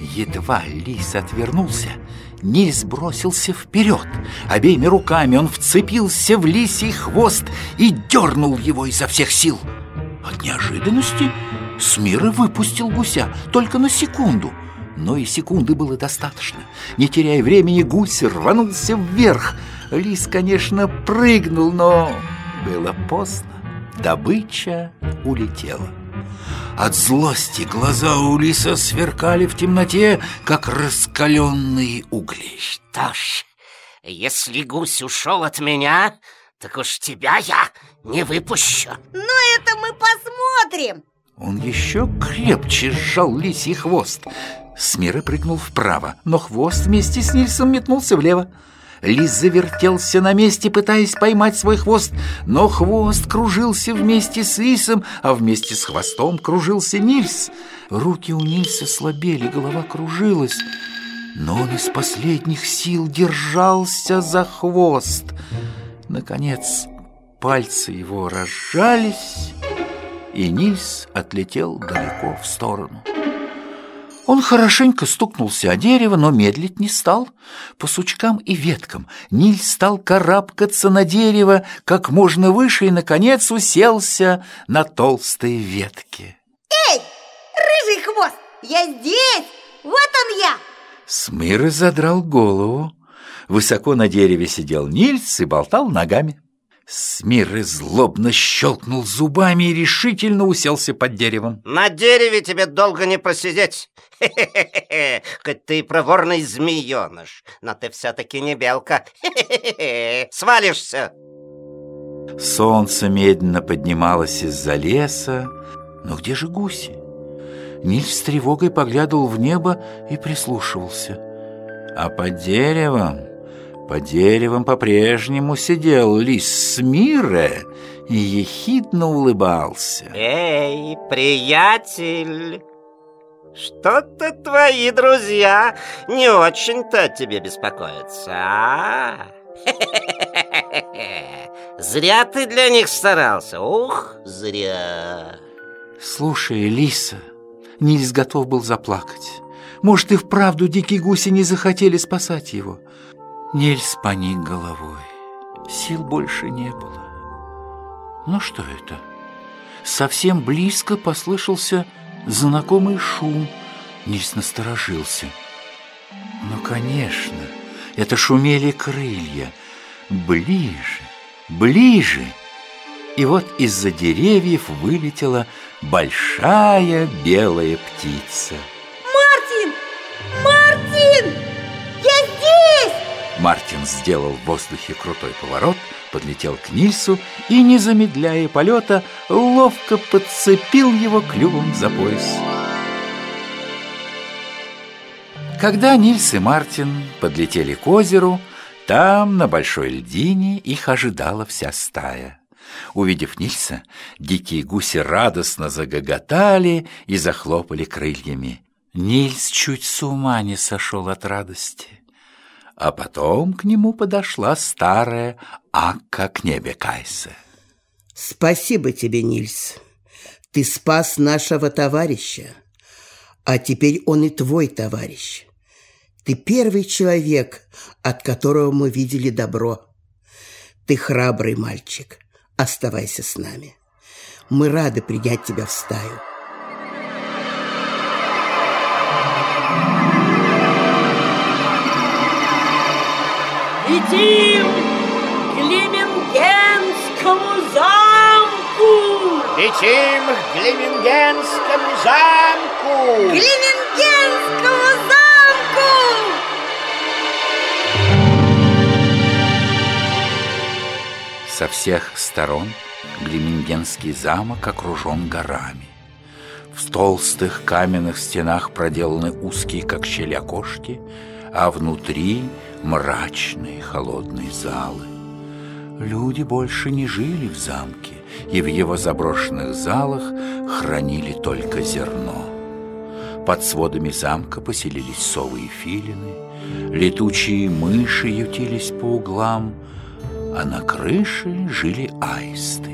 Едва лис отвернулся, Нильс бросился вперед. Обеими руками он вцепился в лисий хвост и дернул его изо всех сил. От неожиданности Смиры выпустил гуся только на секунду. Но и секунды было достаточно. Не теряя времени, гусь рванулся вверх. Лис, конечно, прыгнул, но было поздно. Добыча улетела. От злости глаза у лиса сверкали в темноте, как раскаленные угли. Что ж, если гусь ушел от меня, так уж тебя я не выпущу. Но это мы посмотрим. Он еще крепче сжал лисий хвост. Смира прыгнул вправо, но хвост вместе с Нильсом метнулся влево. Лис завертелся на месте, пытаясь поймать свой хвост, но хвост кружился вместе с лисом, а вместе с хвостом кружился Нильс. Руки у Нильса слабели, голова кружилась, но он из последних сил держался за хвост. Наконец, пальцы его разжались, и Нильс отлетел далеко в сторону. Он хорошенько стукнулся о дерево, но медлить не стал. По сучкам и веткам Ниль стал карабкаться на дерево как можно выше и, наконец, уселся на толстой ветке. Эй, рыжий хвост, я здесь! Вот он я! Смыры задрал голову. Высоко на дереве сидел Нильс и болтал ногами. Смиры злобно щелкнул зубами и решительно уселся под деревом. На дереве тебе долго не просидеть. Хе-хе-хе, хоть ты и проворный змееныш, но ты все-таки не белка. Хе-хе-хе, свалишься. Солнце медленно поднималось из-за леса. Но где же гуси? Ниль с тревогой поглядывал в небо и прислушивался. А под деревом по деревам по-прежнему сидел лис Смире и ехидно улыбался. Эй, приятель, что-то твои друзья не очень-то тебе беспокоятся, а? Зря ты для них старался, ух, зря. Слушай, Лиса, Нильс готов был заплакать. Может, и вправду дикие гуси не захотели спасать его. Нильс поник головой. Сил больше не было. Ну что это? Совсем близко послышался знакомый шум. Нильс насторожился. Ну, конечно, это шумели крылья. Ближе, ближе. И вот из-за деревьев вылетела большая белая птица. Мартин сделал в воздухе крутой поворот, подлетел к Нильсу и, не замедляя полета, ловко подцепил его клювом за пояс. Когда Нильс и Мартин подлетели к озеру, там, на большой льдине, их ожидала вся стая. Увидев Нильса, дикие гуси радостно загоготали и захлопали крыльями. Нильс чуть с ума не сошел от радости. А потом к нему подошла старая Акка Кнебекайсе. Спасибо тебе, Нильс. Ты спас нашего товарища. А теперь он и твой товарищ. Ты первый человек, от которого мы видели добро. Ты храбрый мальчик. Оставайся с нами. Мы рады принять тебя в стаю. Летим к Глемингенскому замку! Летим к Глемингенскому замку! Глемингенскому замку! Со всех сторон Глемингенский замок окружен горами. В толстых каменных стенах проделаны узкие, как щель окошки, а внутри мрачные холодные залы. Люди больше не жили в замке, и в его заброшенных залах хранили только зерно. Под сводами замка поселились совы и филины, летучие мыши ютились по углам, а на крыше жили аисты.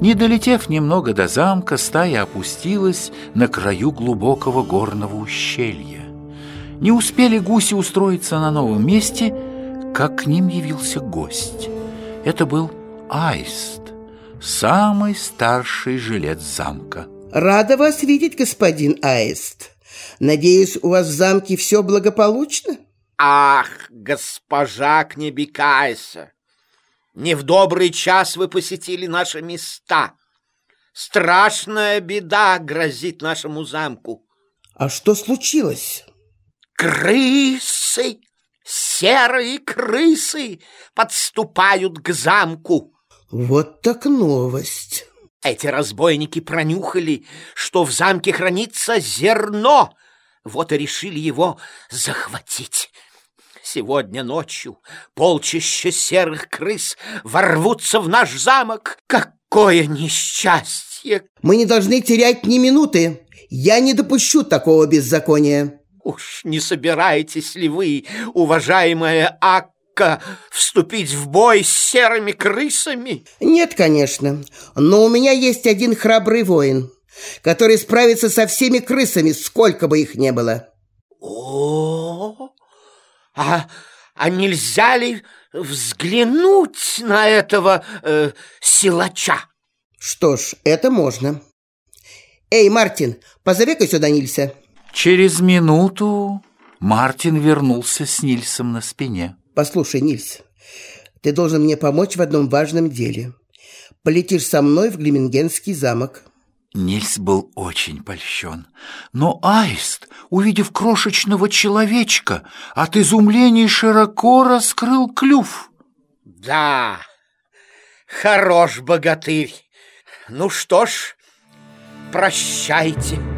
Не долетев немного до замка, стая опустилась на краю глубокого горного ущелья. Не успели гуси устроиться на новом месте, как к ним явился гость. Это был Аист, самый старший жилец замка. Рада вас видеть, господин Аист. Надеюсь, у вас в замке все благополучно? Ах, госпожа Кнебекайса, не в добрый час вы посетили наши места. Страшная беда грозит нашему замку. А что случилось? Крысы, серые крысы подступают к замку. Вот так новость. Эти разбойники пронюхали, что в замке хранится зерно. Вот и решили его захватить. Сегодня ночью полчища серых крыс ворвутся в наш замок. Какое несчастье! Мы не должны терять ни минуты. Я не допущу такого беззакония. Уж не собираетесь ли вы, уважаемая Акка, вступить в бой с серыми крысами? Нет, конечно, но у меня есть один храбрый воин, который справится со всеми крысами, сколько бы их не было. А, а нельзя ли взглянуть на этого э, силача? Что ж, это можно. Эй, Мартин, позови-ка сюда Нильса. Через минуту Мартин вернулся с Нильсом на спине. Послушай, Нильс, ты должен мне помочь в одном важном деле. Полетишь со мной в Глемингенский замок. Нильс был очень польщен. Но Аист, увидев крошечного человечка, от изумления широко раскрыл клюв. Да, хорош богатырь. Ну что ж, прощайте.